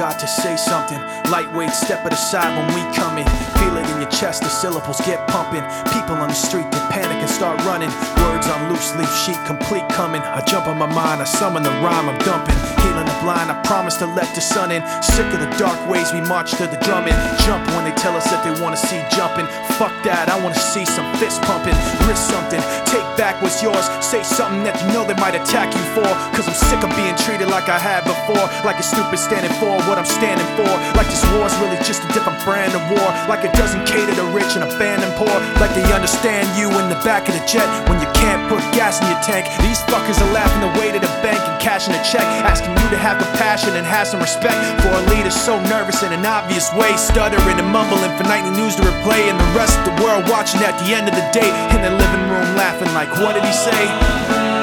got to say something. Lightweight, step it aside when we come in. Feel it in your chest, the syllables get pumping. People on the street, they panic and start running. Words on loose leaf sheet, complete coming. I jump on my mind, I summon the rhyme, I'm dumping. Healing the blind, I promise to let the sun in. Sick of the dark ways, we march to the drumming. Jump when they tell us that they wanna see jumping. Fuck that, I wanna see some fist pumping. Risk something, back what's yours. Say something that you know they might attack you for. Cause I'm sick of being treated like I had before. Like a stupid standing for what I'm standing for. Like this war's really just a different brand of war. Like it doesn't cater to rich and abandon poor. Like they understand you in the back of the jet when you can't put gas in your tank. These fuckers are laughing away to the cashing a check. Asking you to have compassion and have some respect for a leader so nervous in an obvious way. Stuttering and mumbling for nightly news to replay. And the rest of the world watching at the end of the day in their living room laughing like, what did he say?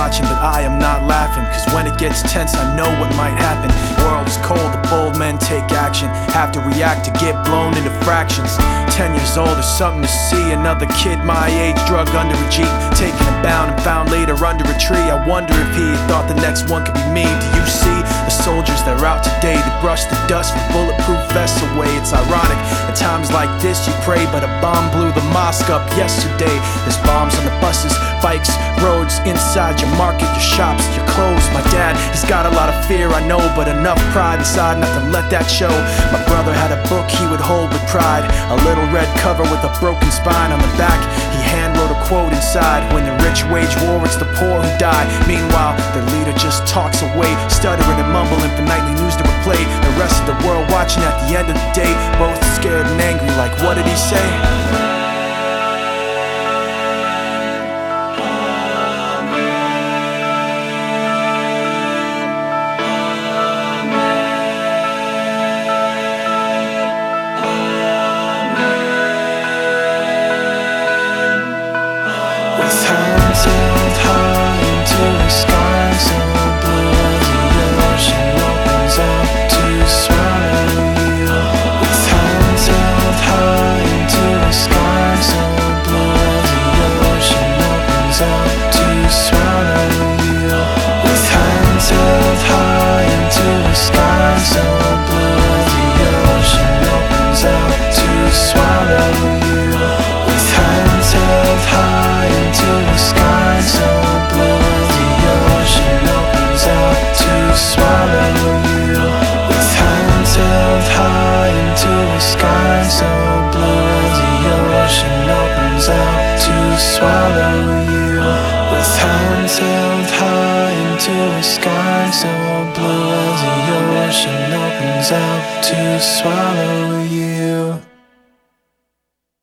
Watching, but I am not laughing. Cause when it gets tense, I know what might happen. World is cold, the bold men take action. Have to react to get blown into fractions. Ten years old is something to see. Another kid my age drug under a Jeep. Taken and bound and found under a tree. I wonder if he thought the next one could be me. Do you see the soldiers that are out today to brush the dust from bulletproof vests away? It's ironic. At times like this, you pray, but a bomb blew the mosque up yesterday. There's bombs on the buses, bikes, roads, inside your market, your shops, your clothes. My dad, he's got a lot of fear, I know, but enough pride inside not to let that show. My brother had a book he would hold with pride, a little red cover with a broken spine on the back. He hand wrote a quote inside When the rich wage war, it's the poor who die. Meanwhile, the leader just talks away, stuttering and mumbling for nightly news to replay. The rest of the world watching at the end of the day, both scared and angry, like, what did he say? With hands held high into sky so blue as the ocean opens up to swallow you.